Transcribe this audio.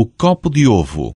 o copo de ovo.